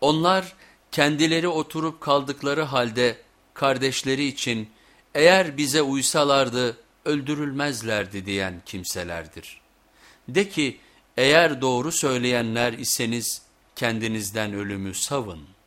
Onlar kendileri oturup kaldıkları halde kardeşleri için eğer bize uysalardı öldürülmezlerdi diyen kimselerdir. De ki eğer doğru söyleyenler iseniz kendinizden ölümü savun.''